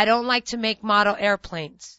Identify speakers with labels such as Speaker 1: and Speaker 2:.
Speaker 1: I don't like to make model airplanes.